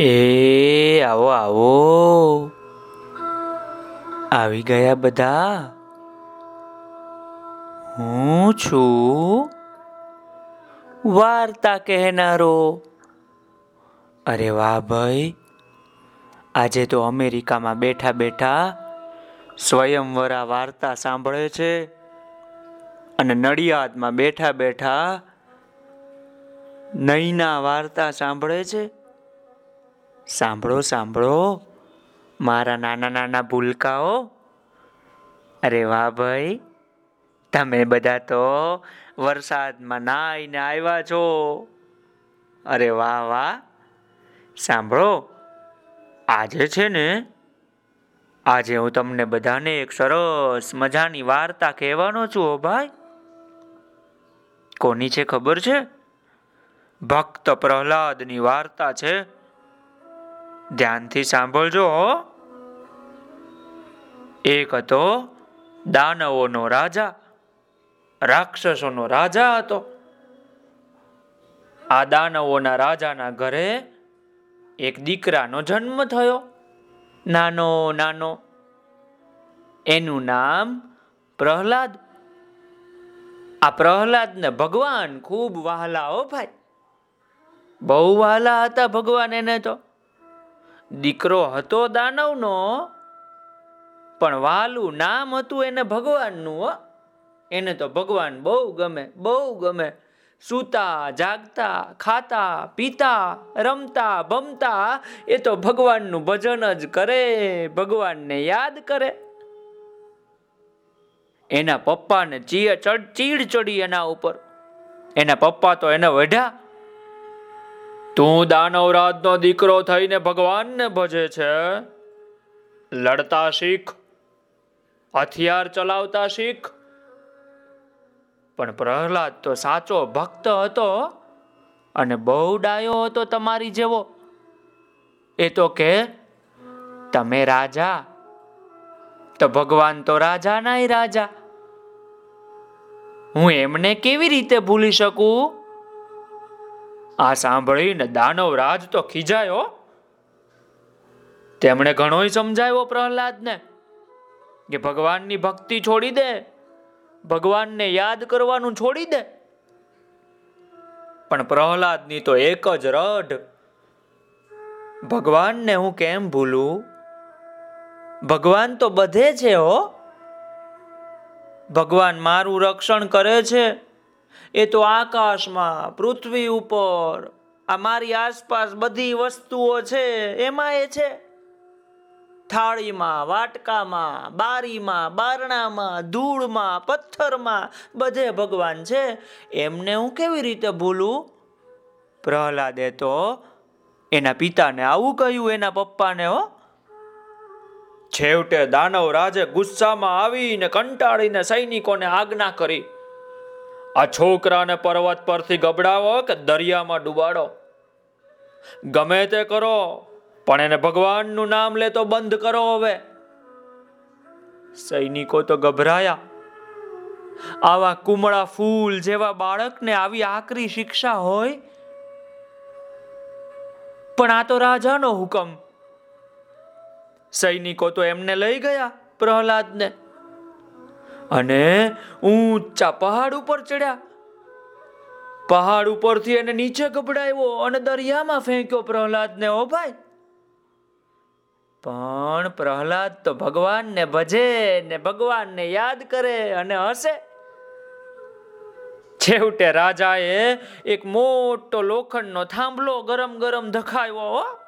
એ, આવો આવો. આવી ગયા બધા? હું છું? વાર્તા કહેનારો. અરે વાહ ભાઈ. આજે તો અમેરિકામાં બેઠા બેઠા સ્વયંવરા વાર્તા સાંભળે છે અને નડિયાદમાં બેઠા બેઠા નૈના વાર્તા સાંભળે છે. સાંભળો સાંભળો. મારા નાના નાના ભૂલકાઓ. અરે વાહ ભાઈ. તમે બધા તો વરસાદમાં નાઈને આવ્યા છો. અરે વાહ વાહ. સાંભળો. આજે છે ને, આજે હું તમને બધાને એક સરસ મજાની વાર્તા કહેવાનો છું હો ભાઈ. કોની છે ખબર છે? ભક્ત પ્રહલાદની વાર્તા છે. ધ્યાનથી સાંભળજો એક હતો દાનવોનો રાજા, રાક્ષસોનો રાજા હતો. આ દાનવોના રાજાના ઘરે એક દીકરાનો જન્મ થયો. નાનો નાનો. એનું નામ પ્રહલાદ. આ પ્રહલાદને ભગવાન ખૂબ વહાલા હો ભાઈ. બહુ વહાલા હતા ભગવાન એને તો. દીકરો હતો દાનવનો, પણ વાલું નામ હતું એને ભગવાનનું એને તો ભગવાન બહુ ગમે બહુ ગમે. સૂતા, જાગતા, ખાતા, પીતા, રમતા, બમતા, એ તો ભગવાનનું ભજન જ કરે, ભગવાનને યાદ કરે. એના પપ્પાને ચીડ ચડી એના ઉપર. એના પપ્પા તો એને વઢ્યા. તું દાનવરાજનો દીકરો થઈને ભગવાનને ભજે છે? લડતા શીખ, હથિયાર ચલાવતા શીખ. પણ પ્રહલાદ તો સાચો ભક્ત હતો અને બહુ ડાયો હતો તમારી જેવો. એ તો કે, તમે રાજા, તો ભગવાન તો રાજા નાય રાજા. હું એમને કેવી રીતે ભૂલી શકું? આ સાંભળીને દાનવ રાજ તો ખીજાયો. તેમણે ઘણો સમજાવ્યો પ્રહલાદને કે ભગવાનની ભક્તિ છોડી દે, ભગવાનને યાદ કરવાનું છોડી દે. પણ પ્રહલાદની તો એક જ રઢ. ભગવાનને હું કેમ ભૂલું? ભગવાન તો બધે છે હો. ભગવાન મારું રક્ષણ કરે છે. એ તો આકાશમાં, પૃથ્વી ઉપર, આ મારી આસપાસ બધી વસ્તુઓ છે, એમાં એ છે. થાળીમાં, વાટકામાં, બારીમાં, બારણામાં, ધૂળમાં, પથ્થરમાં બધે ભગવાન છે. એમને હું કેવી રીતે ભૂલું? પ્રહલાદે તો એના પિતાને આવું કહ્યું, એના પપ્પાને, હો. છેવટે દાનવ રાજે ગુસ્સામાં આવીને કંટાળીને સૈનિકોને આજ્ઞા કરી. આ છોકરાને પર્વત પરથી ગબડાવો કે દરિયામાં ડુબાડો? ગમે તે કરો, પણ એને ભગવાનનું નામ લે તો બંધ કરો હવે. સૈનિકો તો ગભરાયા. આવા કુમળા ફૂલ જેવા બાળકને આવી આકરી શિક્ષા હોય? પણ આ તો રાજાનો હુકમ. સૈનિકો તો એમને લઈ ગયા પ્રહલાદને. અને ઊંચા પહાડ ઉપર ચડ્યા. પહાડ ઉપરથી એને નીચે ગબડાવ્યો અને દરિયામાં ફેંક્યો પ્રહલાદને, ઓ ભાઈ. પણ પ્રહલાદ તો ભગવાનને ભજે ને ભગવાનને યાદ કરે અને હસે. છેવટે રાજાએ એક મોટો લોખંડનો થાંભલો ગરમ ગરમ ધખાયો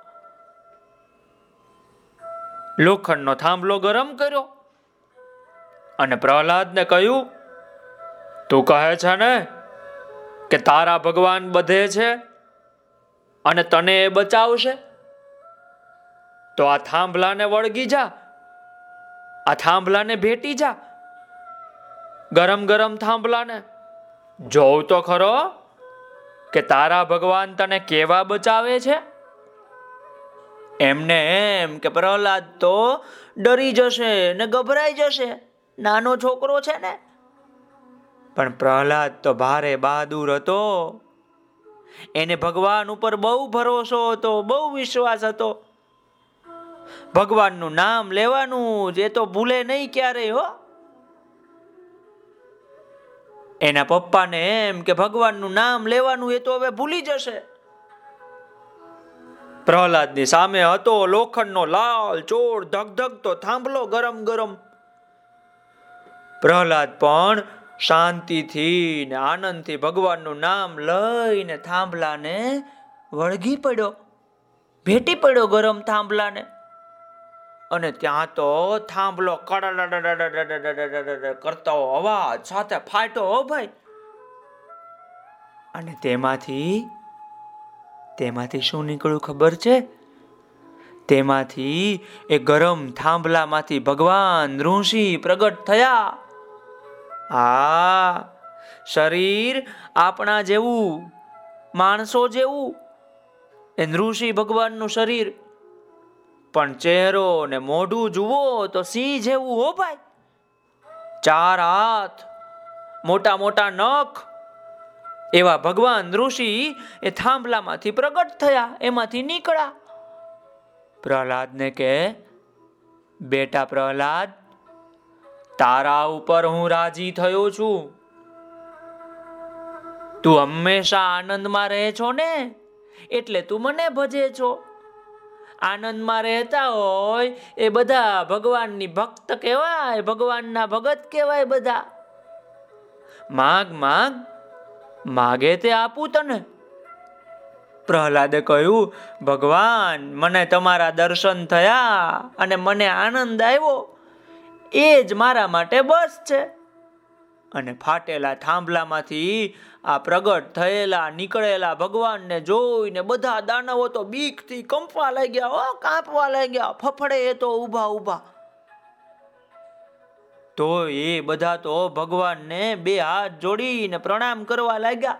લોખંડનો થાંભલો ગરમ કર્યો. અને પ્રહલાદને કહ્યું, તું કહે છે ને કે તારા ભગવાન બધે છે અને તને એ બચાવશે? તો આ થાંભલાને વળગી જા, આ થાંભલાને ભેટી જા. ગરમ ગરમ થાંભલાને જોઉં તો ખરો કે તારા ભગવાન તને કેવા બચાવે છે? એમને એમ કે પ્રહલાદ તો ડરી જશે ને ગભરાઈ જશે. નાનો છોકરો છે ને? પણ પ્રહલાદ તો ભારે બહાદુર હતો. એને ભગવાન ઉપર બહુ ભરોસો હતો, બહુ વિશ્વાસ હતો. ભગવાનનું નામ લેવાનું જે તો ભૂલે નહીં ક્યારેય, હો. એના પપ્પાને એમ કે ભગવાનનું નામ લેવાનું એ તો હવે ભૂલી જશે. પ્રહલાદની સામે હતો લોખંડનો લાલ ચોર, ધગધગતો થાંભલો ગરમ ગરમ. પ્રહલાદ પણ શાંતિથી ને આનંદથી ભગવાનનું નામ લઈને થાંભલાને વળગી પડ્યો. ભેટી પડ્યો ગરમ થાંભલાને. અને ત્યાં તો થાંભલો કરતો અવાજ સાથે ફાટો હો ભાઈ અને તેમાંથી તેમાંથી શું નીકળ્યું ખબર છે તેમાંથી એ ગરમ થાંભલામાંથી ભગવાન ઋષિ પ્રગટ થયા હા શરીર આપણા જેવું, માણસો જેવું. એ ઋષિ ભગવાનનું શરીર. પણ ચહેરો ને મોઢું જુઓ તો સિંહ જેવું હો ભાઈ. ચાર હાથ, મોટા મોટા નખ. એવા ભગવાન ઋષિ એ થાંભલામાંથી પ્રગટ થયા, એમાંથી નીકળ્યા. પ્રહલાદને કે બેટા પ્રહલાદ તારા ઉપર હું રાજી થયો છું. તું હંમેશા આનંદમાં રહે છો ને? એટલે તું મને ભજે છો. આનંદમાં રહેતા હોય એ બધા ભગવાનની ભક્ત કહેવાય, ભગવાનના ભગત કહેવાય બધા. માગ માગ, માગે તે આપું તને. પ્રહલાદે કહ્યું, ભગવાન, મને તમારા દર્શન થયા અને મને આનંદ આવ્યો. એ જ મારા માટે બસ છે. અને ફાટેલા થાંભલામાંથી આ પ્રગટ થયેલા, નીકળેલા ભગવાનને જોઈને બધા દાનવો તો બીકથી કંપવા લાગ્યા, હો, કાંપવા લાગ્યા, ફફડે એ તો ઊભા ઊભા. તો એ બધા તો ભગવાનને બે હાથ જોડીને પ્રણામ કરવા લાગ્યા.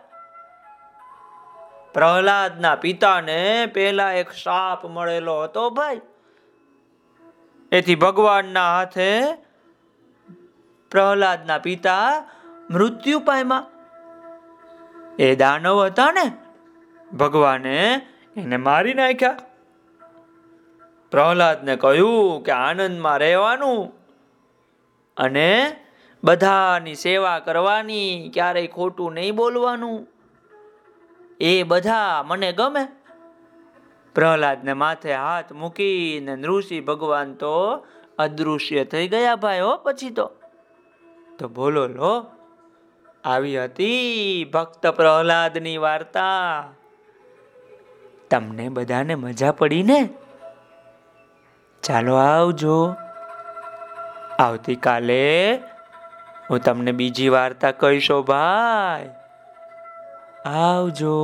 પ્રહલાદના પિતાને પહેલા એક સાપ મળેલો હતો ભાઈ. એથી ભગવાનના હાથે પ્રહલાદના પિતા મૃત્યુ પામ્યા. એ દાનવ હતા ને, ભગવાને એને મારી નાખ્યા. પ્રહલાદને કહ્યું કે આનંદમાં રહેવાનું અને બધાની સેવા કરવાની, ક્યારેય ખોટું નહીં બોલવાનું. એ બધા મને ગમે. પ્રહલાદને માથે હાથ મૂકીને નૃષિ ભગવાન તો અદૃશ્ય થઈ ગયા ભાઈ હો પછી તો. તો બોલો લો, આવી હતી ભક્ત પ્રહલાદની વાર્તા. તમને બધાને મજા પડી ને? ચાલો આવજો. આવતીકાલે હું તમને બીજી વાર્તા કહીશો ભાઈ. આવજો.